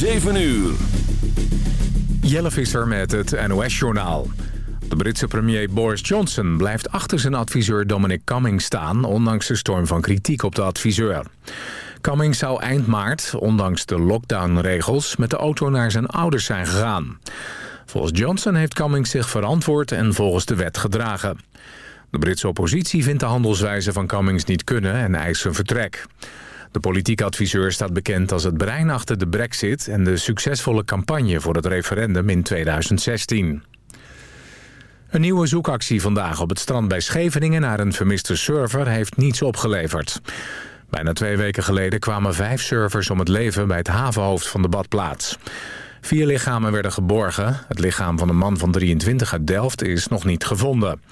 7 uur. Jelle Visser met het NOS-journaal. De Britse premier Boris Johnson blijft achter zijn adviseur Dominic Cummings staan... ondanks de storm van kritiek op de adviseur. Cummings zou eind maart, ondanks de lockdownregels... met de auto naar zijn ouders zijn gegaan. Volgens Johnson heeft Cummings zich verantwoord en volgens de wet gedragen. De Britse oppositie vindt de handelswijze van Cummings niet kunnen en eist zijn vertrek. De politieke adviseur staat bekend als het brein achter de brexit... en de succesvolle campagne voor het referendum in 2016. Een nieuwe zoekactie vandaag op het strand bij Scheveningen... naar een vermiste surfer heeft niets opgeleverd. Bijna twee weken geleden kwamen vijf surfers om het leven... bij het havenhoofd van de badplaats. Vier lichamen werden geborgen. Het lichaam van een man van 23 uit Delft is nog niet gevonden.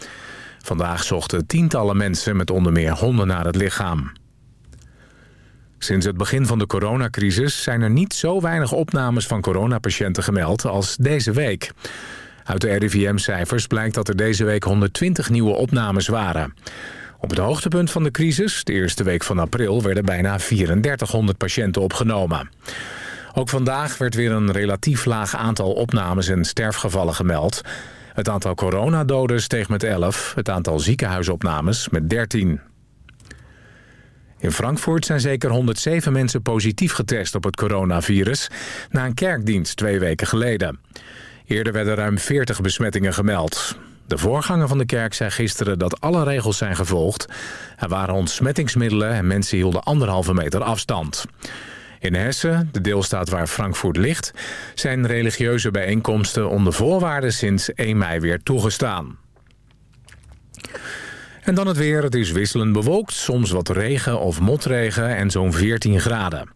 Vandaag zochten tientallen mensen met onder meer honden naar het lichaam. Sinds het begin van de coronacrisis zijn er niet zo weinig opnames van coronapatiënten gemeld als deze week. Uit de RIVM-cijfers blijkt dat er deze week 120 nieuwe opnames waren. Op het hoogtepunt van de crisis, de eerste week van april, werden bijna 3400 patiënten opgenomen. Ook vandaag werd weer een relatief laag aantal opnames en sterfgevallen gemeld. Het aantal coronadoden steeg met 11, het aantal ziekenhuisopnames met 13. In Frankfurt zijn zeker 107 mensen positief getest op het coronavirus... na een kerkdienst twee weken geleden. Eerder werden ruim 40 besmettingen gemeld. De voorganger van de kerk zei gisteren dat alle regels zijn gevolgd. Er waren ontsmettingsmiddelen en mensen hielden anderhalve meter afstand. In Hessen, de deelstaat waar Frankfurt ligt... zijn religieuze bijeenkomsten onder voorwaarden sinds 1 mei weer toegestaan. En dan het weer. Het is wisselend bewolkt, soms wat regen of motregen en zo'n 14 graden.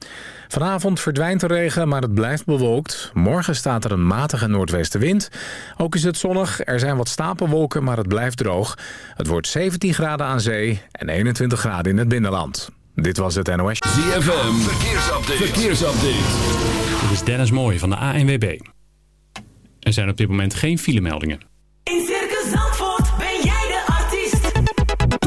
Vanavond verdwijnt de regen, maar het blijft bewolkt. Morgen staat er een matige noordwestenwind. Ook is het zonnig, er zijn wat stapelwolken, maar het blijft droog. Het wordt 17 graden aan zee en 21 graden in het binnenland. Dit was het NOS. ZFM, verkeersupdate. verkeersupdate. Dit is Dennis Mooij van de ANWB. Er zijn op dit moment geen filemeldingen.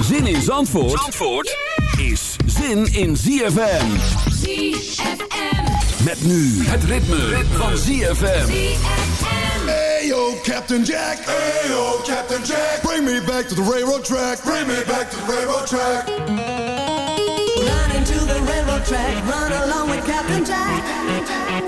Zin in Zandvoort, Zandvoort is zin in ZFM. ZFM. Met nu het ritme, van ZFM. Hey yo, Captain Jack. Hey yo, Captain Jack. Bring me back to the railroad track. Bring me back to the railroad track. Run into the railroad track. Run along with Captain Jack.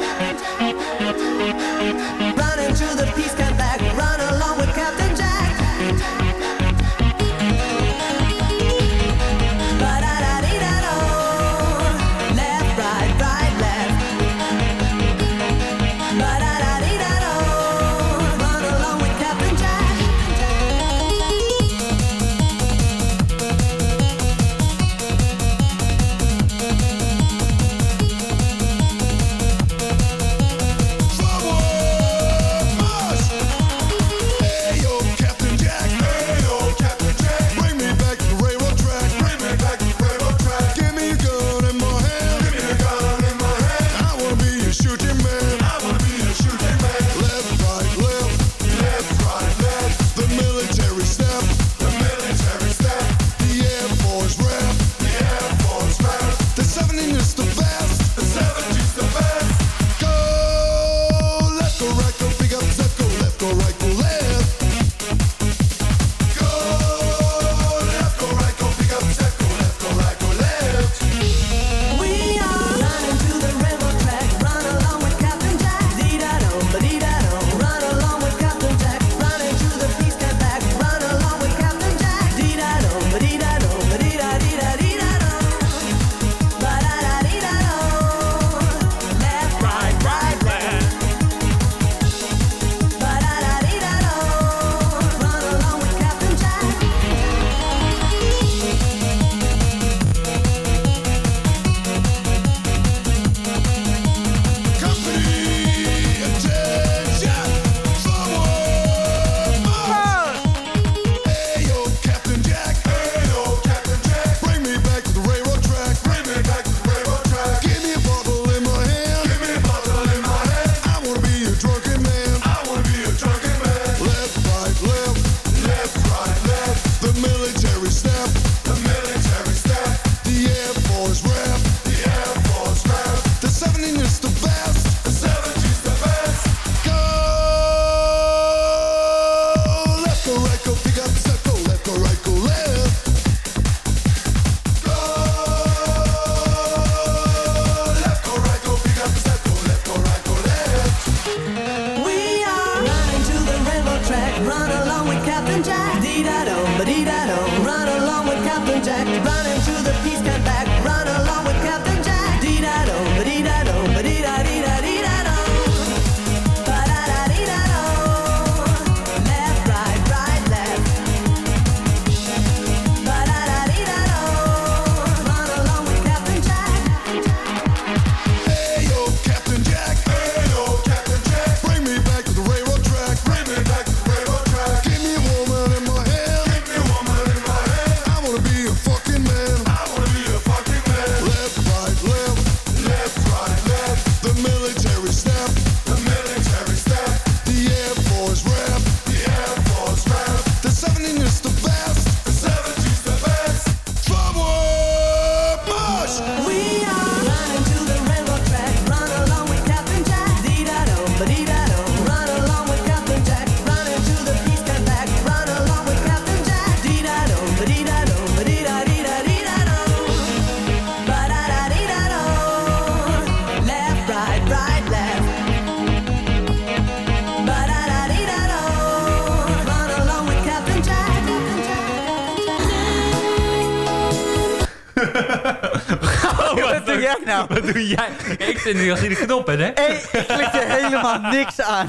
doe jij? Ik zit nu als in de knop, hè? Hé, ik klik er helemaal niks aan.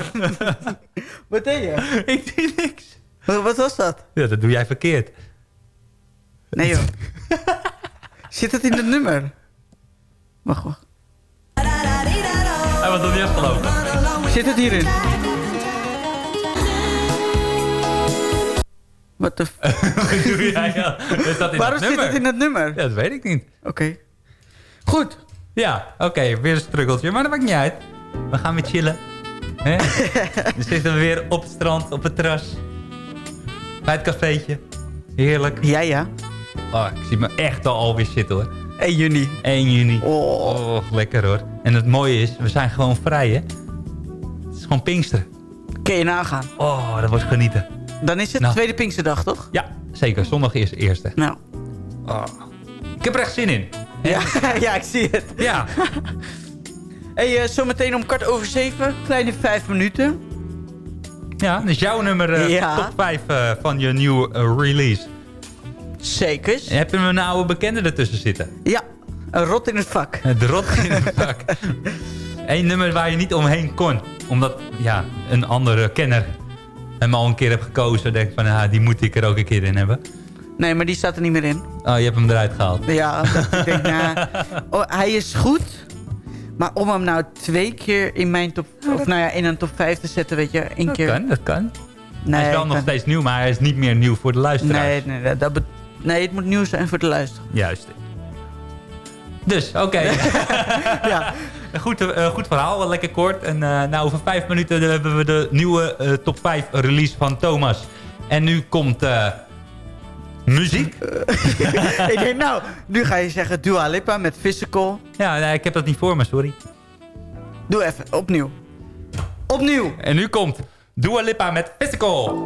Wat deed je? Ik doe niks. Wat, wat was dat? Ja, dat doe jij verkeerd. Nee joh. Zit het in het nummer? Wacht, wacht. Hij was nog niet afgelopen. Zit het hierin? Wat de... doe jij? Ja, dat in Waarom zit nummer? het in het nummer? Ja, dat weet ik niet. Oké. Goed. Ja, oké, weer een struggeltje, maar dat maakt niet uit. We gaan weer chillen. Hè? Dan zitten we weer op het strand, op het terras. Bij het cafeetje. Heerlijk. Ja, ja. Oh, ik zie me echt al alweer zitten hoor. 1 juni. 1 juni. Oh. Oh, lekker hoor. En het mooie is, we zijn gewoon vrij hè. Het is gewoon Pinksteren. Kun je nagaan. Oh, dat wordt genieten. Dan is het Nou. tweede Pinksterdag, toch? Ja, zeker. Zondag is de eerste. Nou. Oh. Ik heb er echt zin in. Ja, ja ik zie het. Ja. Hey, eh, zometeen om kwart over zeven. Kleine vijf minuten. Ja, dus jouw nummer Ja. top 5 eh, van je nieuwe release. Zeker. Heb je een oude bekende ertussen zitten? Ja, een rot in het vak. De rot in het vak. Eén nummer waar je niet omheen kon. Omdat ja, een andere kenner hem al een keer heeft gekozen. Denkt van, ah, die moet ik er ook een keer in hebben. Nee, maar die staat er niet meer in. Oh, je hebt hem eruit gehaald. Ja, ik denk, nou, oh, hij is goed. Maar om hem nou twee keer in mijn top... Of nou ja, in een top 5 te zetten, weet je. één Dat keer. kan, dat kan. Nee, hij is wel nog kan- steeds nieuw, maar hij is niet meer nieuw voor de luisteraars. Nee, nee, dat, nee, het moet nieuw zijn voor de luisteraar. Juist. Dus, oké. ja. goed, eh, goed verhaal, wel lekker kort. En eh, nou, over vijf minuten hebben we de nieuwe eh, top 5 release van Thomas. En nu komt eh, muziek. ik denk, nou, nu ga je zeggen Dua Lipa met Physical. Ja, nee, ik heb dat niet voor me, sorry. Doe even, opnieuw. Opnieuw. En nu komt Dua Lipa met Physical.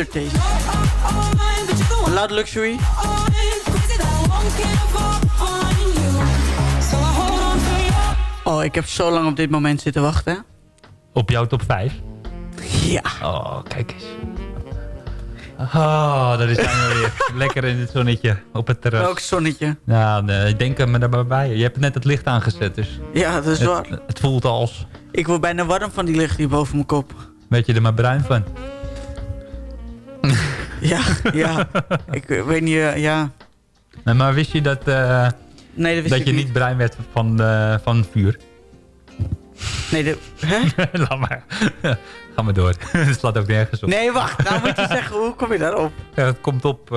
aftertaste. Loud Luxury. Oh, ik heb zo lang op dit moment zitten wachten. Op jouw top 5? Ja. Oh, kijk eens. Oh, dat is dan weer. Lekker in het zonnetje op het terras. Welk zonnetje? Nou, nee, eh, ik denk eh, maar daarbij. Je hebt net het licht aangezet, dus... Ja, dat is waar. Het, het voelt als... Ik word bijna warm van die licht hier boven mijn kop. Weet je er maar bruin van? Ja, ja. ik eh, weet niet, eh, ja. Nee, maar wist je dat, eh, Nee, dat wist dat je niet. bruin werd van, eh, van vuur? Nee, de, hè? Laat maar. Ga maar door. Het slaat ook nergens op. nee, wacht. Nou moet je zeggen, hoe kom je daarop? Ja, het komt op,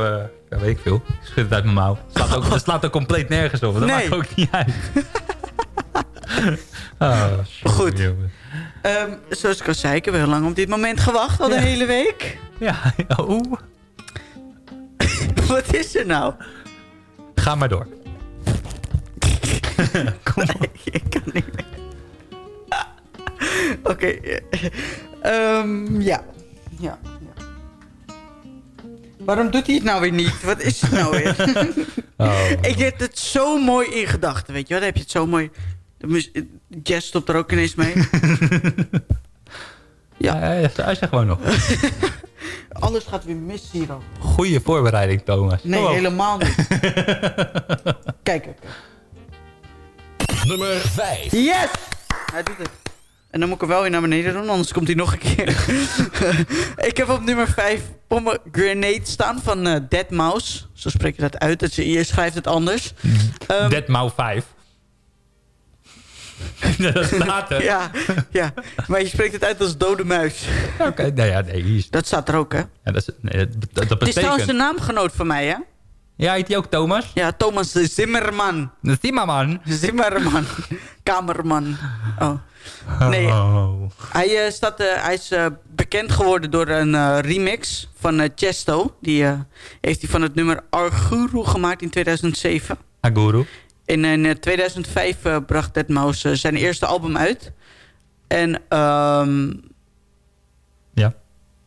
ja, weet ik veel. Ik schud het uit mijn mouw. Het slaat ook, het slaat ook compleet nergens op. Dat Nee. maakt ook niet uit. oh, jongen, Goed. jongen. Ehm, zoals ik al zei, ik heb heel lang op dit moment gewacht. Al de Ja. hele week. Ja, oeh. Wat is er nou? Ga maar door. Kom op. ik kan niet meer. Oké. eh, ehm, ja. ja. Ja. Waarom doet hij het nou weer niet? Wat is het nou weer? Oh. ik heb het zo mooi in gedachten, weet je wel? Dan heb je het zo mooi... De mus- Jazz stopt er ook ineens mee. Ja, hij hij zegt gewoon nog. Alles gaat weer mis hier al. Goeie voorbereiding, Thomas. Nee, Oh. helemaal niet. Kijk, kijk. Nummer 5. Yes! Hij doet het. En dan moet ik hem wel weer naar beneden doen, anders komt hij nog een keer. ik heb op nummer 5 Pomegranate staan van eh Dead Mouse. Zo spreek je dat uit. Dat je, je schrijft het anders. Ehm, Dead Mouw 5. dat staat er. ja, ja, maar je spreekt het uit als dode muis. Oké, nou ja, nee, hier is... Dat staat er ook, hè? Ja, dat, is, nee, dat, Het is trouwens betekent... een naamgenoot van mij, hè? Ja, heet die ook Thomas? Ja, Thomas Zimmerman. Dat is die maar, man. Zimmerman. Kamerman. Oh. Nee, Oh. Hij, eh, staat, eh, hij is eh, bekend geworden door een remix van Chesto. Die heeft hij van het nummer Arguru gemaakt in 2007. Aguru. In eh, 2005 eh, bracht Deadmau5 eh, zijn eerste album uit. En ehm, Ja.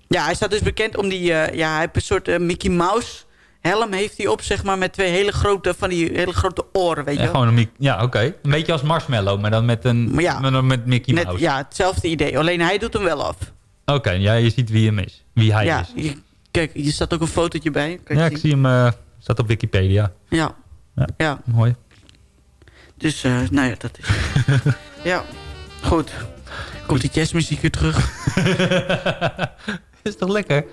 ja, hij staat dus bekend om die... eh, ja, hij heeft een soort eh, Mickey Mouse helm heeft hij op, zeg maar, met twee hele grote, van die hele grote oren, weet je Ja, gewoon een ja oké. Een beetje als Marshmallow, maar dan met, een, Maar ja. met, met Mickey Net, Mouse. ja, hetzelfde idee. Alleen hij doet hem wel af. Oké, ja, je ziet wie hem is. Wie hij ja, is. je- kijk, hier staat ook een fotootje bij. Kan je Ja, ik zien? zie hem. eh staat op Wikipedia. Ja. Ja. ja. Mooi. Dus, eh, nou ja, dat is... ja, goed. Komt die jazzmuziek weer terug? is toch lekker?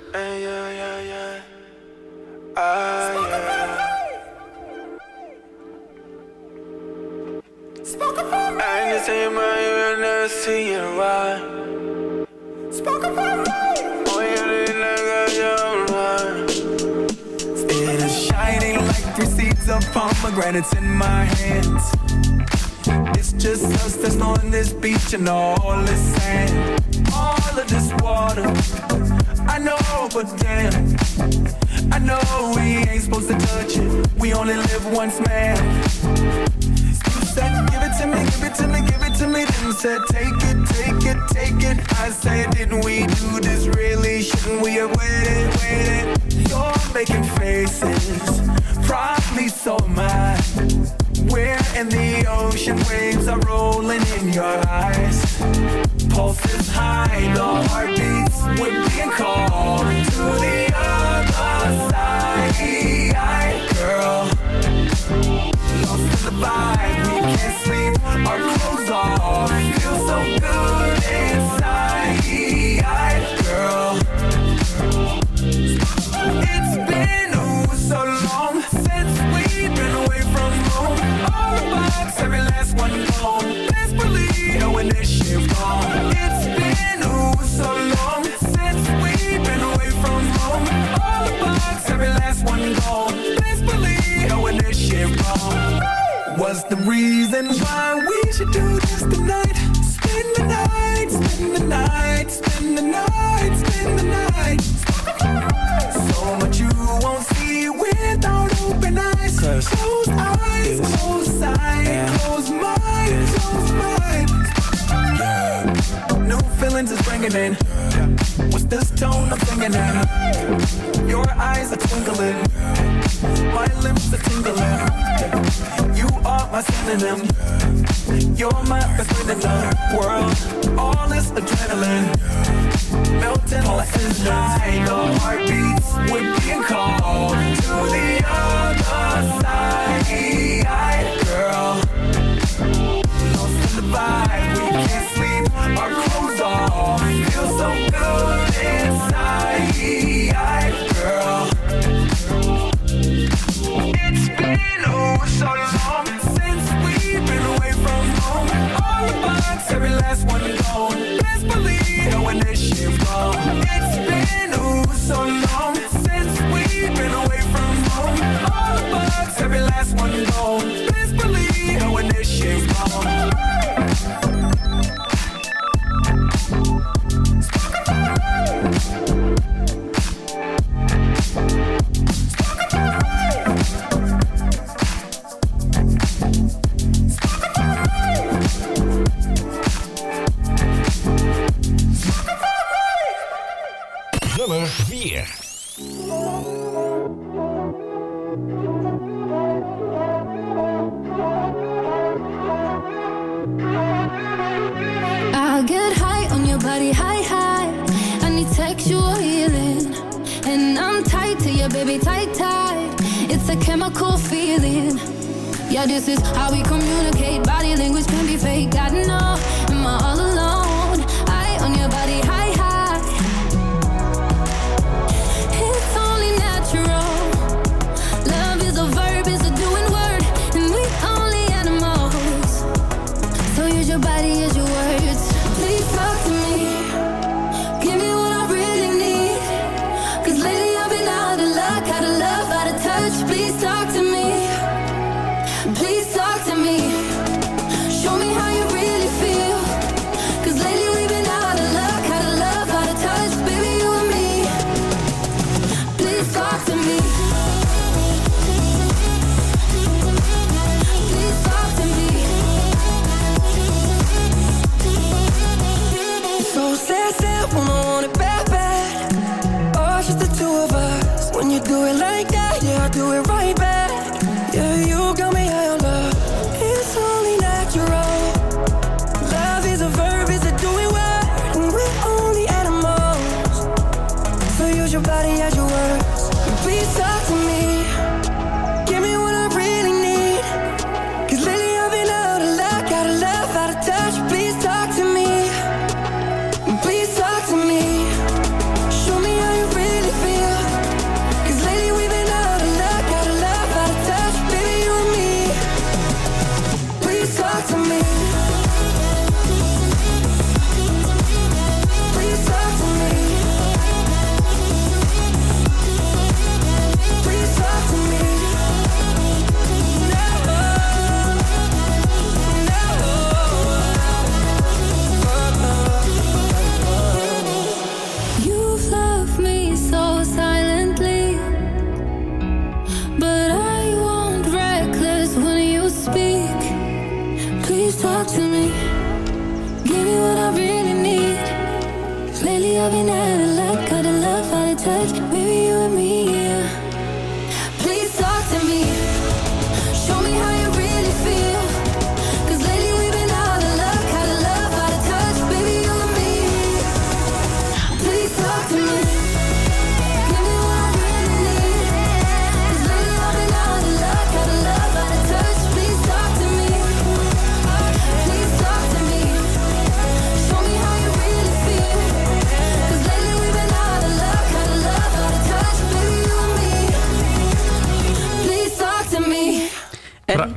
I ain't the same man, you never see it right. Oh, you look like a young man. It is shining like three seeds of pomegranates in my hands. It's just us that's on this beach and all this sand, all of this water. I know, but damn, I know we ain't supposed to touch it. We only live once, man. You said, give it to me, give it to me, give it to me. Then said, take it, take it, take it. I said, didn't we do this really? Shouldn't we have waited, waited? You're making faces, probably so I. We're in the ocean, waves are rolling in your eyes. Pulses high, the heartbeats, we're being called to the other side, girl. Lost in the vibe, we can't sleep, our clothes off. Feel so good inside, one gone. Best believe know when this shit gone. It's been oh so long since we've been away from home. All the vibes, every last one gone. Best believe know when this shit gone. What's the reason why we should do this tonight? is bringing in. What's this tone I'm singing in? Your eyes are twinkling My lips are tingling. You are my synonym. You're my best friend in the world. All this adrenaline. Melting like a night The heartbeats we're being called To the other side. Girl Lost in the vibe.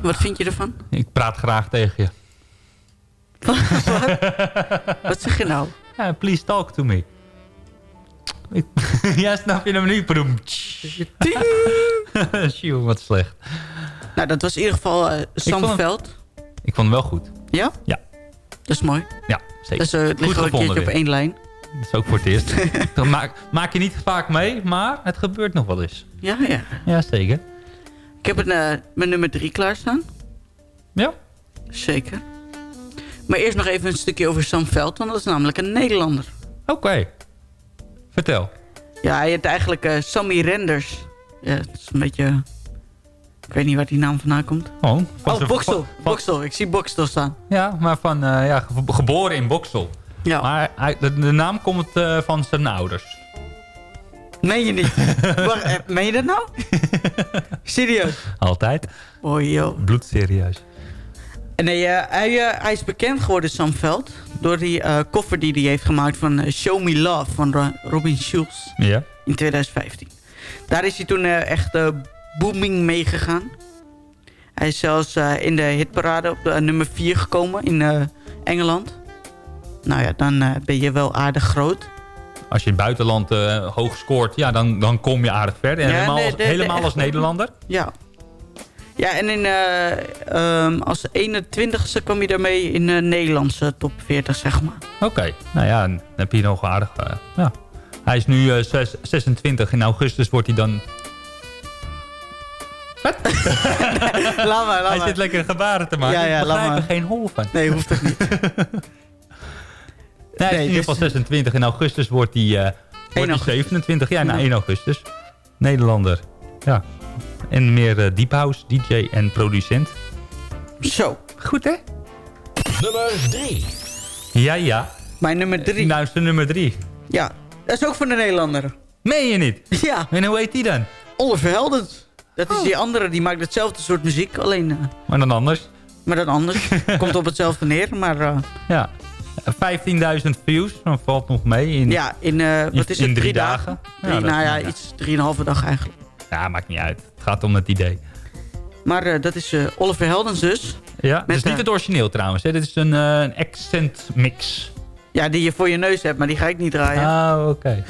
Wat vind je ervan? Ik praat graag tegen je. wat zeg je nou? Ja, please talk to me. ja, snap je hem nu? Sjoe, wat slecht. Nou, dat was in ieder geval uh, ik vond hem wel goed. Ja? Ja. Dat is mooi. Ja, zeker. Dus, eh, dat uh, een keertje weer. op één lijn. Dat is ook voor het eerst. maak, maak je niet vaak mee, maar het gebeurt nog wel eens. Ja, ja. Ja, zeker. Ik heb een, eh, mijn nummer 3 klaarstaan. Ja? Zeker. Maar eerst nog even een stukje over Sam want Dat is namelijk een Nederlander. Oké. Vertel. Ja, hij hebt eigenlijk uh, Sammy Renders. Ja, het is een beetje... Ik weet niet waar die naam vandaan komt. Oh, oh Boksel. Boksel. Ik zie Boksel staan. Ja, maar van, eh, ja, geboren in Boksel. Ja. Maar de, de naam komt van zijn ouders. Meen je niet? Eh, meen je dat nou? serieus? Altijd. Oh joh. Bloedserieus. Nee, eh, hij, eh, hij, is bekend geworden, Sam Veld. Door die koffer die hij heeft gemaakt van Show Me Love van Robin Schulz. Ja. In 2015. Daar is hij toen echt booming meegegaan. Hij is zelfs in de hitparade op nummer 4 gekomen in Engeland. Nou ja, dan ben je wel aardig groot. Als je in het buitenland eh, hoog scoort, ja, dan, dan kom je aardig ver. En Ja, helemaal, nee, als, helemaal als Nederlander. Ja. Ja, en in, eh, ehm, als 21ste kwam hij daarmee in de Nederlandse top 40, zeg maar. Oké, nou ja, dan heb je nog aardig. eh, ja. Hij is nu eh, zes- 26. In augustus wordt hij dan... laat maar, laat Hij maar. zit lekker gebaren te maken. Ja, ja, Ik laat maar. geen hol van. Nee, hoeft ook niet. Nee, hij is in Nee, ieder geval 26. In augustus wordt hij, eh, wordt hij 27. Ja, na 1 augustus. Nederlander. Ja. En meer eh, deep house, DJ en producent. Zo. Goed, hè? Nummer 3. Ja, ja. Mijn nummer 3. Nou is de nummer 3. Ja, dat is ook van de Nederlander. Meen je niet? Ja. En hoe heet die dan? Oliver Heldens. Dat is die andere, die maakt hetzelfde soort muziek, alleen... eh, Maar dan anders. maar dan anders. Komt op hetzelfde neer, maar... eh, Ja. 15.000 views, dan valt nog mee. In, ja, in, eh, wat is het, drie drie dagen? dagen? Ja, Drie, dat- nou ja, iets, drieënhalve dag eigenlijk. Ja, maakt niet uit. Het gaat om het idee. Maar eh, dat is eh, Oliver Heldens dus. Ja, het is niet het origineel trouwens. Hè. Dit is een, een accent mix. Ja, die je voor je neus hebt, maar die ga ik niet draaien. Ah, oké.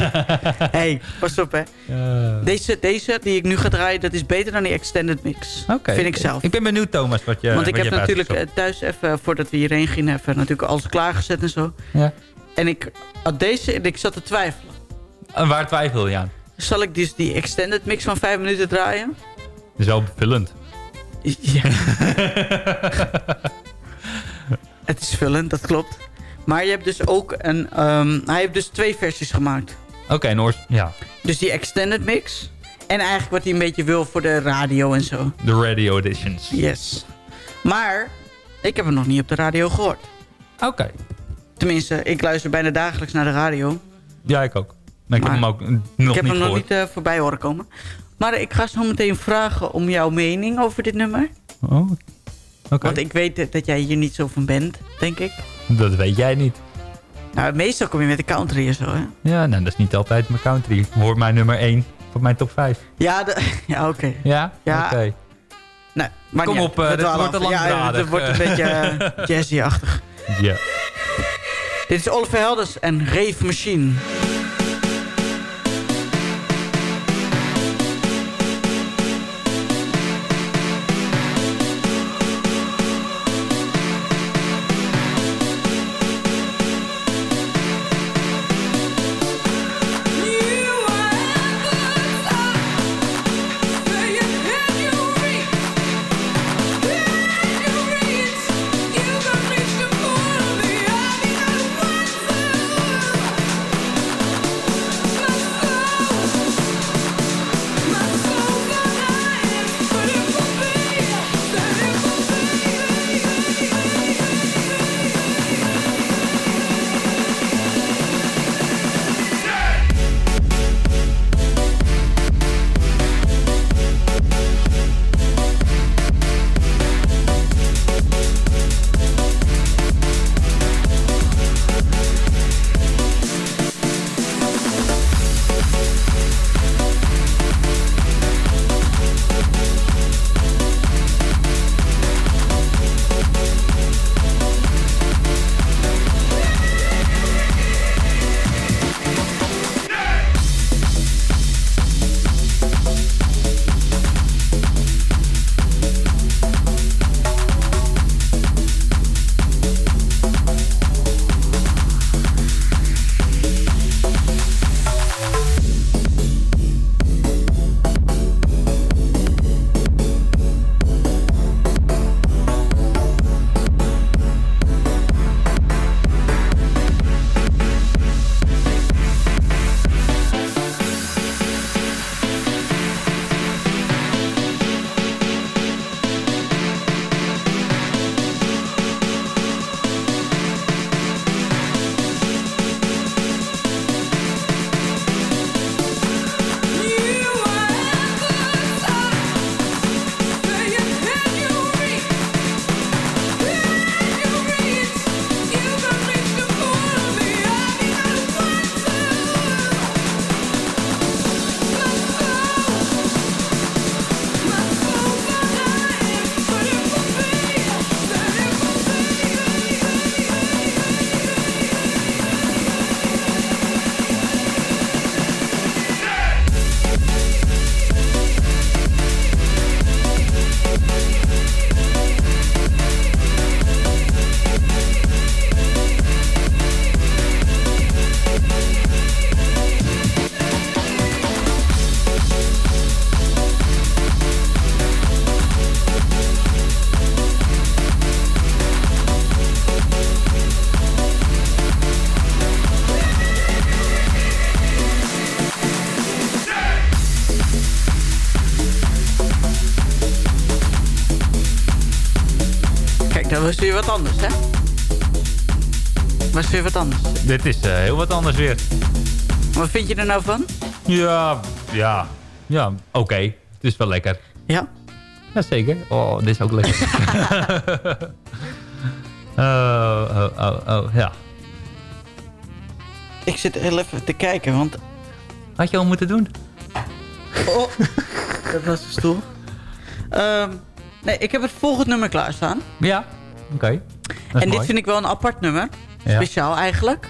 hey, pas op hè. Eh, Deze, deze die ik nu ga draaien, dat is beter dan die extended mix. Oké. Vind ik zelf. Ik ben benieuwd, Thomas, wat je Want ik heb natuurlijk eh, thuis even, voordat we hierheen gingen, even natuurlijk alles klaargezet en zo. Ja. En ik had deze en ik zat te twijfelen. En waar twijfel je aan? Zal ik dus die extended mix van 5 minuten draaien? Dat is wel bevullend. Ja. Het is vullend, dat klopt. Maar je hebt dus ook een... ehm, hij heeft dus twee versies gemaakt. Oké, en oors- ja. Dus die extended mix. En eigenlijk wat hij een beetje wil voor de radio en zo. De radio editions. Yes. Maar ik heb hem nog niet op de radio gehoord. Oké. Tenminste, ik luister bijna dagelijks naar de radio. Ja, ik ook. Maar ik heb hem ook nog ik niet heb hem nog niet eh, voorbij horen komen. Maar ik ga zo meteen vragen om jouw mening over dit nummer. Oh, Want ik weet dat jij hier niet zo van bent, denk ik. Dat weet jij niet. Nou, meestal kom je met de country en zo, hè? Ja, nou, dat is niet altijd mijn country. Hoort mijn nummer 1 van mijn top 5. Ja, ja oké. Ja? Ja. Oké. Nee, maar Kom op, dit dwalen wordt te af. Ja, het wordt een beetje eh, jazzy-achtig. Ja. Dit is Oliver Helders en Rave Machine. Weer wat anders, hè? Was weer wat anders. Dit is eh, heel wat anders weer. Wat vind je er nou van? Ja, ja, ja, oké. Het is wel lekker. Ja? Jazeker. Oh, dit is ook lekker. oh, oh, oh, oh, ja. Ik zit heel even te kijken, want... Had je al moeten doen? Oh, dat was de stoel. Ehm, nee, ik heb het volgende nummer klaarstaan. Ja, oké. En dit vind ik wel een apart nummer. Speciaal eigenlijk.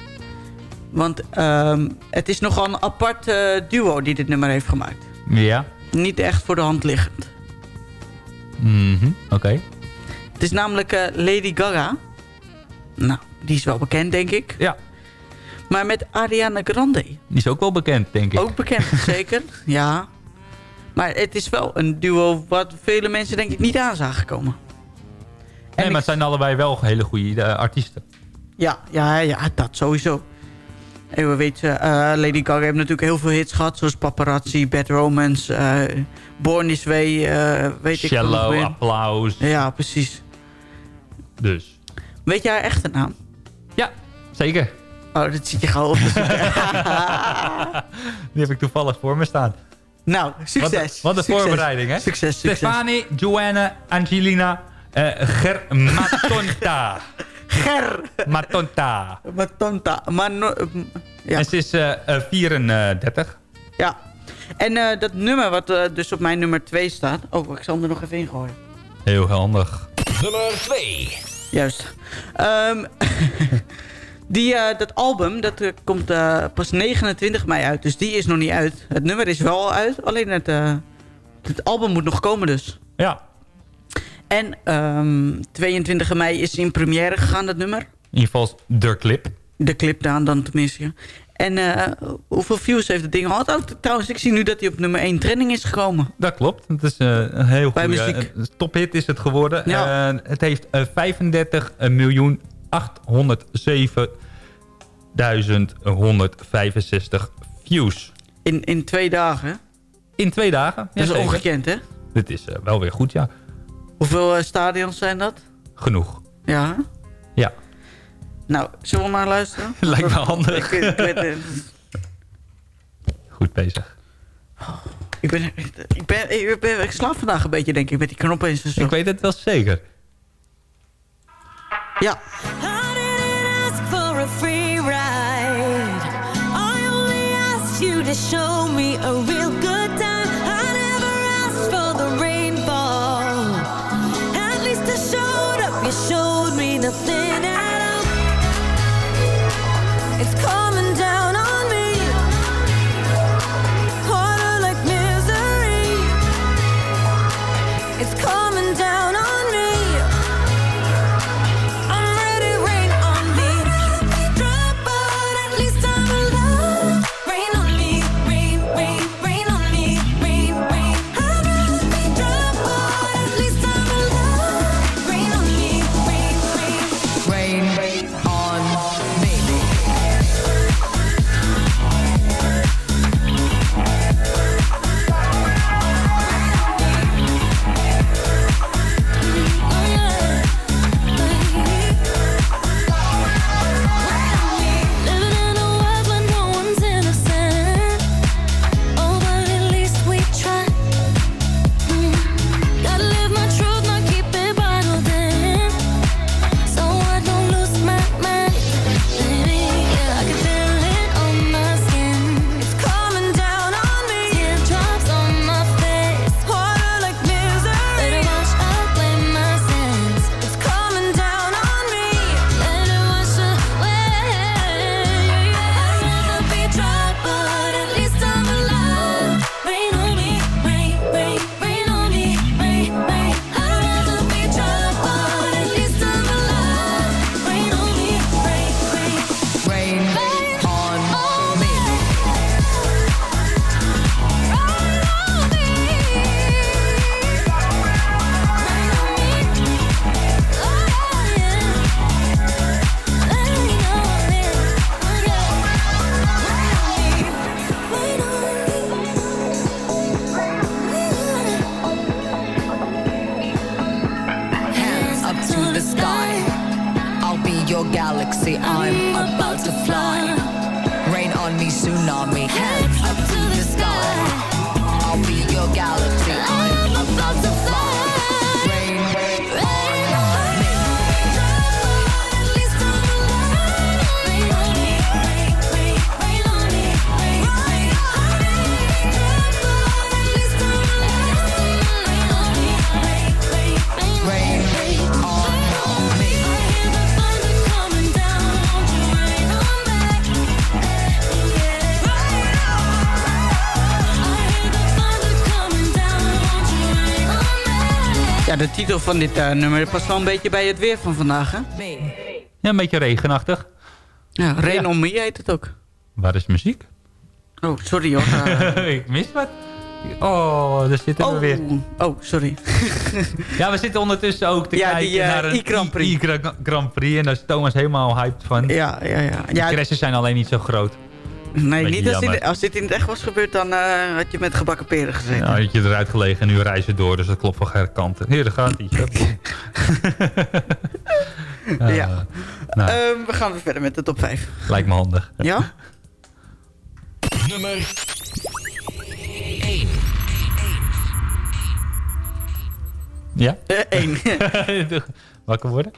Want ehm, het is nogal een apart eh, duo die dit nummer heeft gemaakt. Ja. Niet echt voor de hand liggend. Mhm, oké. Het is namelijk eh, Lady Gaga. Nou, die is wel bekend, denk ik. Ja. Maar met Ariana Grande. Die is ook wel bekend, denk ik. Ook bekend, zeker. Ja. Maar het is wel een duo wat vele mensen denk ik niet aan zagen komen. Maar het zijn allebei wel hele goede eh, artiesten. Ja, ja, ja, dat sowieso. En we weten, eh, Lady Gaga heeft natuurlijk heel veel hits gehad. Zoals Paparazzi, Bad Romance, eh, Born This Way, eh, weet ik wel nog applaus. Ja, precies. Dus. Weet jij haar echte naam? Ja, zeker. Oh, dat zit je op zoeken. Die heb ik toevallig voor me staan. nou, succes. Wat, een- wat een voorbereiding, hè? Succes, succes. Stefani, Joanna, Angelina, eh Germatonta. Ger. Matonta. Matonta. Maar no- ja. En ze is eh, eh, 34. Ja. En eh, dat nummer wat eh, dus op mijn nummer 2 staat... Oh, ik zal hem er nog even in gooien. Heel handig. Nummer 2. Juist. Ehm, die, eh, dat album dat eh, komt eh, pas 29 mei uit. Dus die is nog niet uit. Het nummer is wel al uit. Alleen het, eh, het album moet nog komen dus. Ja. En ehm 22 mei is in première gegaan, dat nummer. In ieder geval de clip. De clip dan, dan tenminste. ja. En eh, hoeveel views heeft het ding gehad? Oh, trouwens, ik zie nu dat hij op nummer 1 trending is gekomen. Dat klopt. Het is eh, een heel Bij goede muziek. eh, tophit is het geworden. Ja. Het heeft eh, 35 miljoen 807.165 views. In, in twee dagen. In twee dagen. Dat is ongekend, hè? Dit is wel weer goed, ja. Hoeveel eh, stadions zijn dat? Genoeg. Ja. Ja. Nou, zullen we maar luisteren? Lijkt me handig. Ik, ik, weet het. Goed bezig. ik, ben, ik, ben, ik, ben, ik slaap vandaag een beetje, denk ik, met die knoppen in zijn Ik weet het wel zeker. Ja. ask for a free ride. I only asked you to show me a real good titel van dit eh, nummer past wel een beetje bij het weer van vandaag, hè? Ja, een beetje regenachtig. Ja, Rain on Me heet het ook. Waar is muziek? Oh, sorry hoor. Ik mis wat. Oh, daar zitten we Oh, weer. oh, sorry. Ja, we zitten ondertussen ook te Ja, kijken die, eh, naar een i-Grand Prix. Grand Prix. En daar is Thomas helemaal hyped van. Ja, ja, ja. De ja zijn alleen niet zo groot. Nee, niet als, dit, als dit in het echt was gebeurd, dan eh, had je met gebakken peren gezeten. Nou, had je eruit gelegen en nu reizen door, dus dat klopt van geen kanten. Hier, daar gaat hij. ja. nou. Ehm, we gaan weer verder met de top 5. Lijkt me handig. Ja? Nummer Ja? Eén. Wakker worden?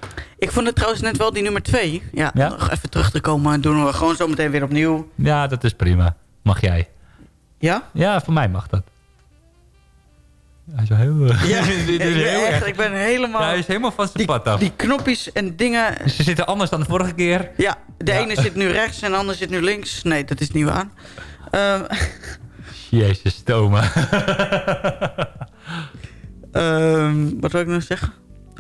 Ik vond het trouwens net wel die nummer 2. Ja, Ja? nog even terug te komen. Doen we gewoon zo meteen weer opnieuw. Ja, dat is prima. Mag jij? Ja? Ja, voor mij mag dat. Hij is wel heel... eh, Ja, dit is heel echt, erg- ik ben helemaal... Ja, hij is helemaal van zijn pad af. Die knopjes en dingen... Ze zitten anders dan de vorige keer. Ja, de Ja. ene zit nu rechts en de ander zit nu links. Nee, dat is niet waar. Ehm, Jezus, Toma. Ehm, wat wil ik nou zeggen?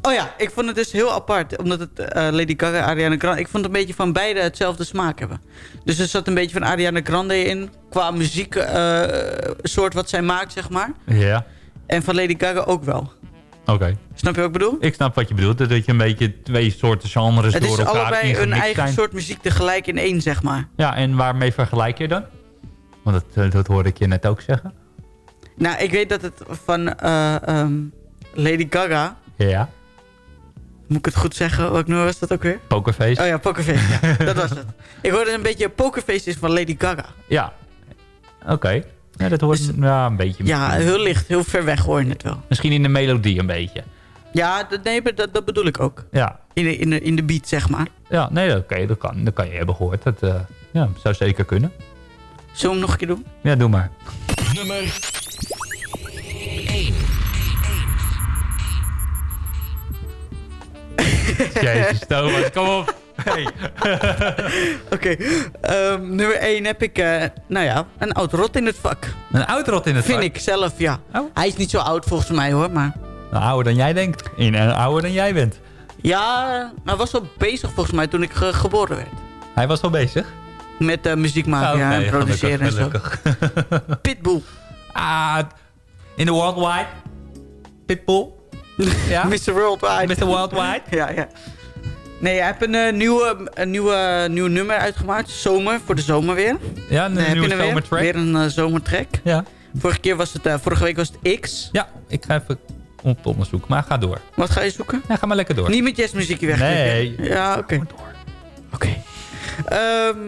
Oh ja, ik vond het dus heel apart. Omdat het eh, Lady Gaga en Ariana Grande... Ik vond het een beetje van beide hetzelfde smaak hebben. Dus er zat een beetje van Ariana Grande in. Qua muziek eh, soort wat zij maakt, zeg maar. ja, En van Lady Gaga ook wel. oké. Snap je wat ik bedoel? Ik snap wat je bedoelt. Dat je een beetje twee soorten genres Het door is elkaar allebei een ingemixt eigen zijn. soort muziek tegelijk in één, zeg maar. Ja, en waarmee vergelijk je dan? Want dat, eh, dat hoorde ik je net ook zeggen. Nou, ik weet dat het van eh, ehm, Lady Gaga... Ja, Moet ik het goed zeggen? Welk nummer was dat ook weer? Pokerface. Oh ja, Pokerface. Ja, dat was het. Ik hoorde een beetje Pokerface is van Lady Gaga. Ja, oké. Ja, dat hoort ja, een beetje. Dus- Ja, heel licht, heel ver weg hoor je het wel. Misschien in de melodie een beetje. Ja, dat, nee, dat bedoel ik ook. Ja, In de, in, de, in de beat, zeg maar. ja nee, oké, dat, kan, dat kan je hebben gehoord. Dat eh, ja, zou zeker kunnen. Zullen we hem nog een keer doen? Ja, doe maar. Nummer Jezus, Thomas, kom op. Hey. Oké, ehm, nummer 1 heb ik, eh, nou ja, een oud rot in het vak. Een oud rot in het Vind vak? ik zelf, ja. Oh. Hij is niet zo oud volgens mij hoor, maar... Nou, ouder dan jij denkt. En eh, ouder dan jij bent. Ja, hij was wel bezig volgens mij toen ik ge- geboren werd. Hij was al bezig. Met eh, muziek maken Oh, en produceren en gelukkig, zo. Pitbull. Ah, in de worldwide. Pitbull. Ja? Mr. Worldwide. Mr. Worldwide. ja, ja. Nee, hij heeft een, eh, nieuwe, een nieuwe, nieuw nummer uitgemaakt. Zomer, voor de zomer weer. Ja, een heb nieuwe je weer. een eh, zomertrack. Ja. Vorige, keer was het, eh, vorige week was het X. Ja, ik ga even op onderzoek. Maar ga door. Wat ga je zoeken? Ja, ga maar lekker door. Niet met jazzmuziekje weg. Nee. Ja, oké. Oké. Ehm,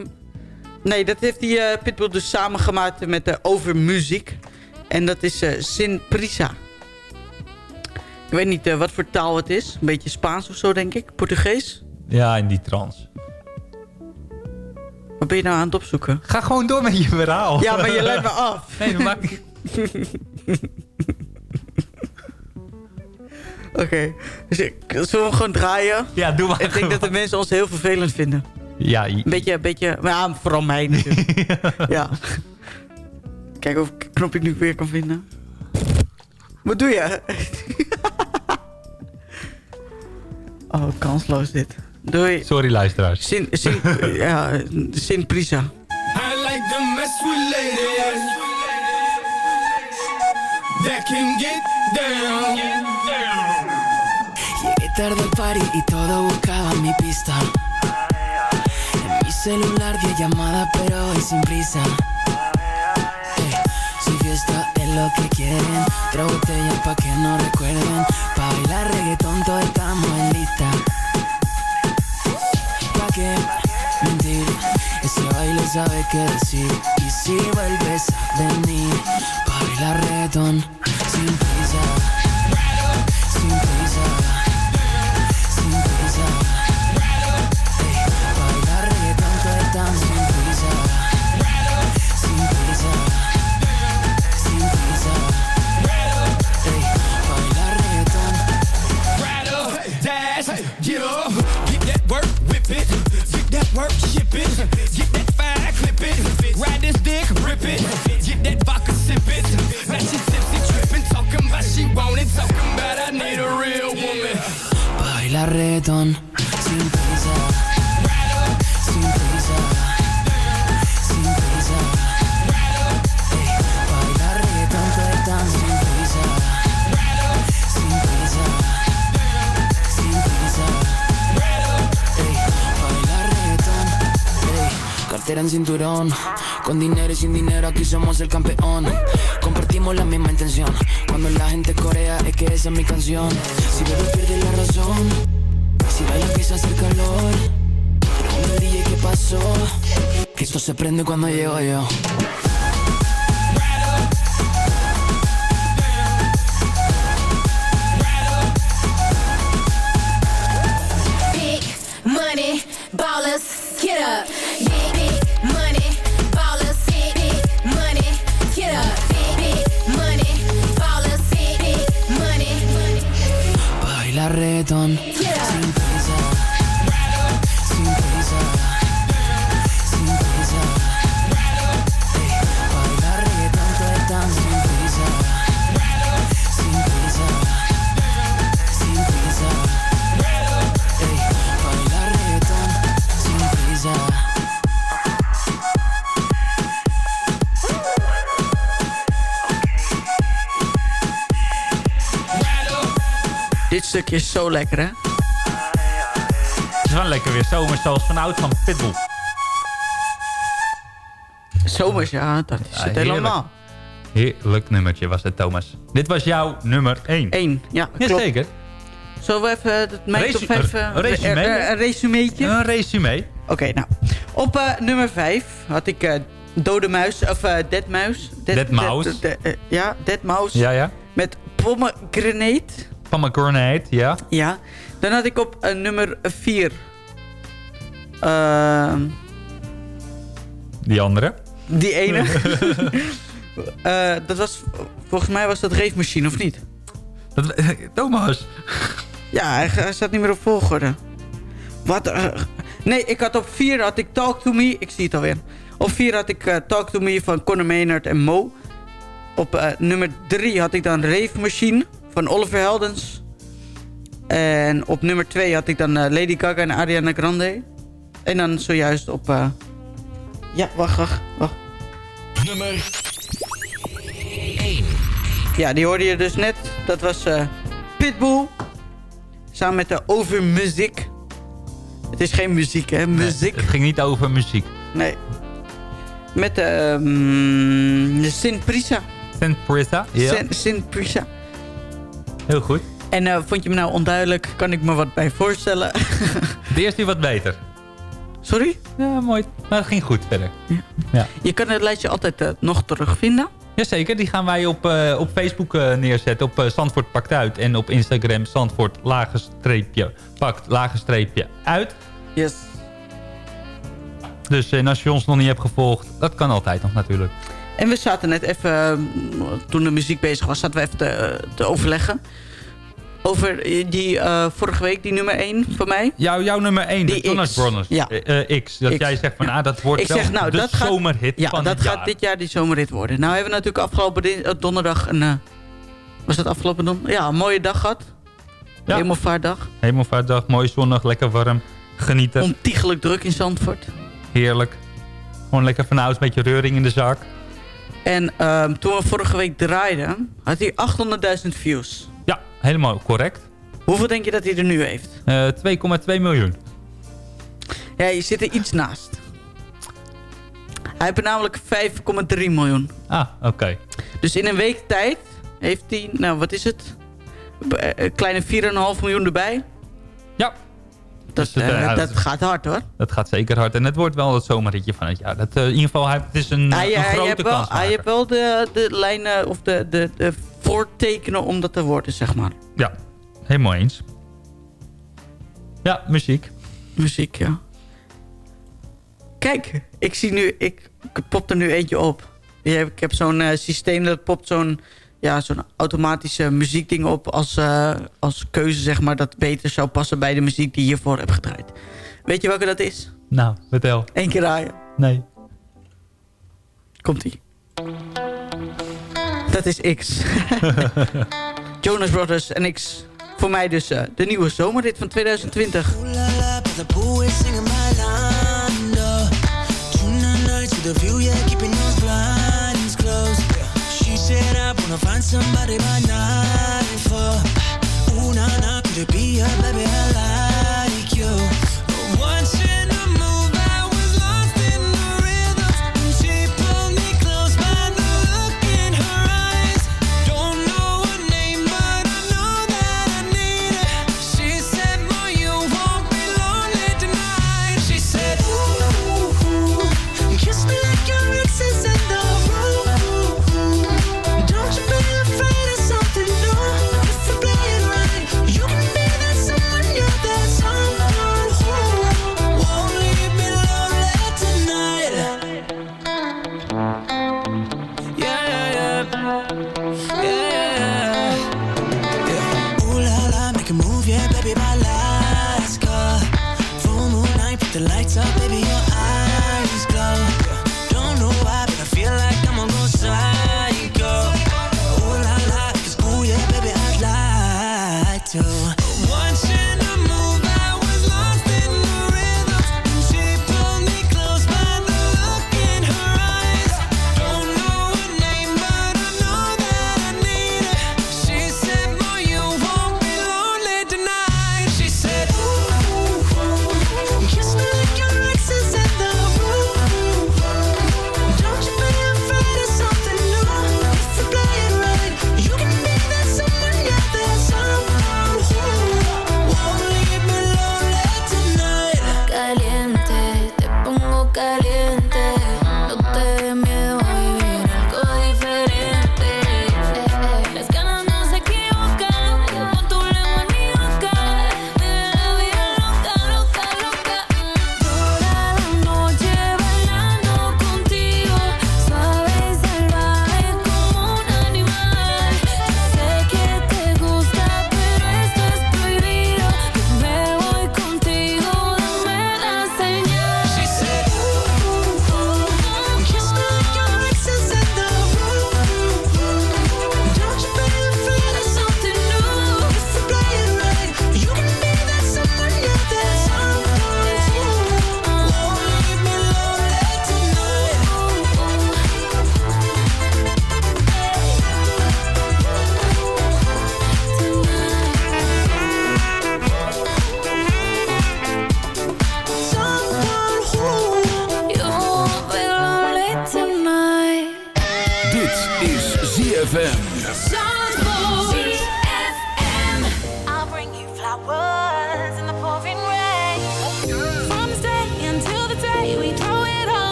nee, dat heeft die eh, Pitbull dus samengemaakt met de Over Muziek. En dat is eh Sin Prisa. Ik weet niet eh, wat voor taal het is. Een beetje Spaans of zo, denk ik. Portugees. Ja, in die trance. Wat ben je nou aan het opzoeken? Ga gewoon door met je verhaal. Ja, maar je leidt me af. Nee, dat maakt niet... Oké. Dus ik, zullen we gewoon draaien? Ja, doe maar Ik denk dat de mensen ons heel vervelend vinden. Ja, Een beetje, een beetje... Maar ja, vooral mij natuurlijk. ja. Kijk of ik knop ik nu weer kan vinden. Wat doe je? oh, kansloos dit. Doei. Sorry, luisteraars. Sin, sin, ja, Sin Prisa. I like to mess with ladies that can get down. Llegué tarde al party y todo buscaba mi pista. En mi celular di llamada pero hoy sin prisa. Ey, si fiesta lo que quieren, otra botella pa' que no recuerden. Pa' bailar reggaetón todos estamos en lista. pa' qué mentir. Ese baile sabe qué decir. Y si vuelves a venir, pa' bailar reggaetón sin prisa. Get that fire, clip it, ride this dick, rip it, get that vodka, sip it, now she tipsy, tripping, talking about she want it, talking about I need a real woman. Pa' bailar Con dinero y sin dinero aquí somos el campeón. Compartimos la misma intención. Cuando la gente corea es que esa es mi canción. Si bebo pierde la razón. Si baila empieza a hacer calor. Pregunta al DJ qué pasó. Que esto se prende cuando llego yo. Stukje is zo lekker, hè? Het is wel lekker weer zomer zoals van oud van Pitbull. Zomers, ja, dat is Ja, het helemaal. Heerlijk nummertje was het, Thomas. Dit was jouw nummer 1. Eén, ja, klopt. zeker. Zullen we even het 5... een resume? Een resumeetje? Een resume. Oké, nou. Op eh, nummer 5 had ik eh, Dode Muis, of eh Dead Muis. Dead Mouse. eh, ja, Dead Mouse. Ja, ja. Met Pomegranate. Pomegranate, ja. Ja. Dan had ik op eh, nummer 4... Ehm Die andere. die ene. Eh, dat was... Volgens mij was dat Rave Machine, of niet? Dat, Thomas. Ja, hij, hij staat niet meer op volgorde. Wat? eh, nee, ik had op 4 had ik Talk To Me. Ik zie het alweer. Op 4 had ik eh, Talk To Me van Conor Maynard en Mo. Op eh, nummer 3 had ik dan Rave Machine van Oliver Heldens. En op nummer 2 had ik dan eh, Lady Gaga en Ariana Grande. En dan zojuist op... eh, ja, wacht, wacht, wacht. Nummer Ja, die hoorde je dus net. Dat was eh, Pitbull. Samen met de Overmuziek. Het is geen muziek, hè? Muziek. Het ging niet over muziek. Nee. Met de, ehm, de Sin Prisa. Saint Prisa. Ja. Sin, Sin Prisa. Heel goed. En eh, vond je me nou onduidelijk? Kan ik me wat bij voorstellen? De eerste die wat beter. Sorry? Ja, mooi. Maar het ging goed verder. Ja. Je kan het lijstje altijd eh, nog terugvinden. Jazeker, die gaan wij op, eh, op Facebook neerzetten. Op Zandvoort Pakt Uit. En op Instagram Zandvoort lage streepje pakt lage streepje uit. Yes. Dus en als je ons nog niet hebt gevolgd, dat kan altijd nog natuurlijk. En we zaten net even, eh, toen de muziek bezig was, zaten we even te, te overleggen. Over die eh, vorige week, die nummer 1 van mij. Jou, jouw nummer 1, de Jonas X. Brothers. Ja. Eh, eh, X. Dat X. jij zegt van, ah, dat wordt Ik wel zeg, nou, de dat gaat, zomerhit ja, van dat gaat jaar. dit jaar die zomerhit worden. Nou hebben we natuurlijk afgelopen eh, donderdag een... eh, was dat afgelopen donderdag? Ja, een mooie dag gehad. Ja. Hemelvaartdag. Hemelvaartdag, mooi zonnig, lekker warm. Genieten. Ontiegelijk druk in Zandvoort. Heerlijk. Gewoon lekker van ouds, een beetje reuring in de zaak. En ehm, toen we vorige week draaiden, had hij 800.000 views. Ja, helemaal correct. Hoeveel denk je dat hij er nu heeft? Eh 2,2 miljoen. Ja, je zit er iets naast. Hij heeft er namelijk 5,3 miljoen. Ah, oké. Dus in een week tijd heeft hij, nou wat is het? B- eh, Een kleine 4,5 miljoen erbij. Ja dat, dus het, eh, eh, gaat hard hoor. Dat gaat zeker hard. En het wordt wel het zomerritje van het jaar. Dat, eh, in ieder geval, het is een, een grote kans. hebt wel, wel de, de lijnen of de, de, de voortekenen om dat te worden, zeg maar. Ja, helemaal eens. Ja, muziek. Muziek, ja. Kijk, ik zie nu, ik, ik pop er nu eentje op. Ik heb zo'n systeem dat popt zo'n ja, zo'n automatische muziekding op als, eh, als keuze, zeg maar, dat beter zou passen bij de muziek die je hiervoor hebt gedraaid. Weet je welke dat is? Nou, vertel. Eén keer raaien Nee. Komt-ie. Dat is X. Jonas Brothers en X. Voor mij dus eh, de nieuwe zomerrit van 2020. gonna find somebody by nine for Ooh, nah, nah, could it be a baby I like you.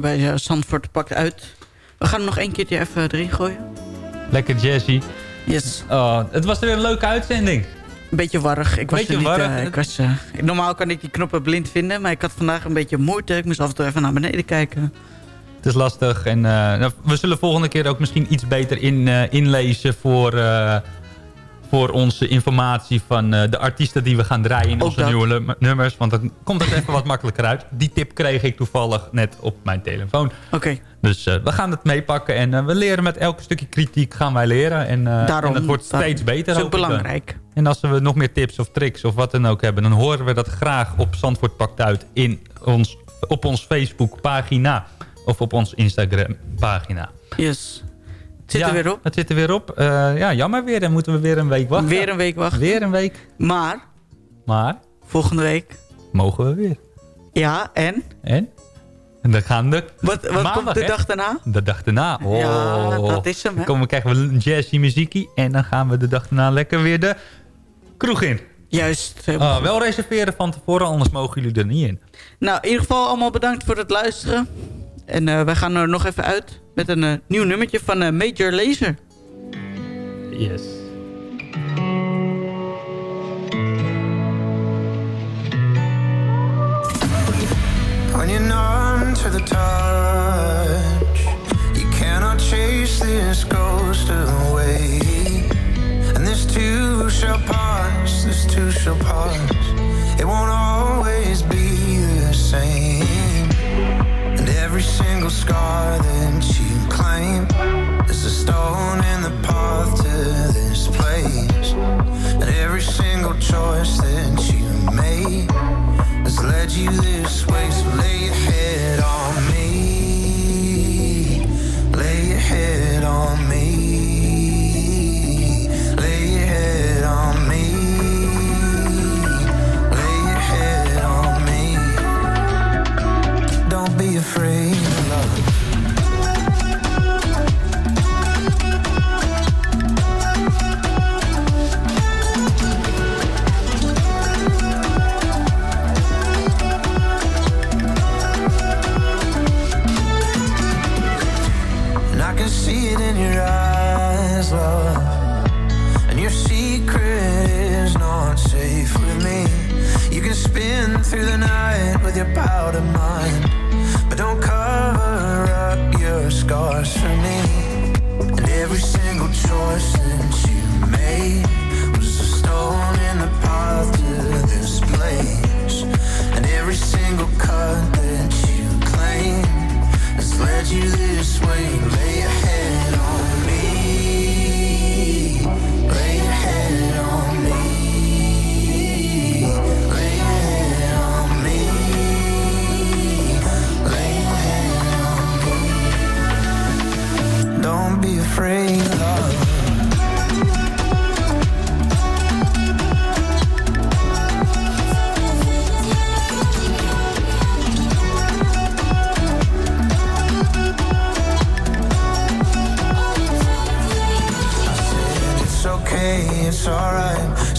Hier bij uh, Zandvoort pakt uit. We gaan hem nog één keertje even erin gooien. Lekker jazzy. Yes. Oh, het was weer een leuke uitzending. Een beetje warrig. Ik was Beetje er niet, warrig. eh, ik was, eh, normaal kan ik die knoppen blind vinden, maar ik had vandaag een beetje moeite. Ik moest af en toe even naar beneden kijken. Het is lastig. En, eh, nou, we zullen volgende keer ook misschien iets beter in, eh, inlezen voor, eh, voor onze informatie van eh, de artiesten die we gaan draaien in onze nieuwe nummers. Want dan komt het even wat makkelijker uit. Die tip kreeg ik toevallig net op mijn telefoon. Oké. Dus eh, we gaan het meepakken en eh, we leren met elk stukje kritiek gaan wij leren. En, Daarom, en het wordt steeds beter. Dat is ook belangrijk. En als we nog meer tips of tricks of wat dan ook hebben... dan horen we dat graag op Zandvoort Pakt Uit in ons, op ons Facebook pagina. Of op ons Instagram pagina. Yes. Het zit er weer op. Het zit er weer op. Eh, ja, jammer weer. Dan moeten we weer een week wachten. Weer een week wachten. Weer een week. Maar, Maar volgende week, mogen we weer. ja, en? En? En dan gaan de Wat, wat Maandag, komt de hè? dag daarna? De dag daarna. Oh. Ja, dat is hem, hè? Dan komen, krijgen we een jazzy muziekie. En dan gaan we de dag daarna lekker weer de kroeg in. Juist. Ah, wel reserveren van tevoren, anders mogen jullie er niet in. Nou, in ieder geval allemaal bedankt voor het luisteren. En eh, wij gaan er nog even uit met een eh, nieuw nummertje van eh, Major Lazer. Yes. When you're numb to the touch, you cannot chase this ghost away. And this too shall pass, this too shall pass. It won't always be the same. Every single scar that you claim is a stone in the path to this place. And every single choice that you made has led you this way. So lay your head on me. Lay your head on me. Spin through the night with your powder mind. But don't cover up your scars for me. And every single choice that you made was a stone in the path to this place. And every single cut that you claim has led you this way. Lay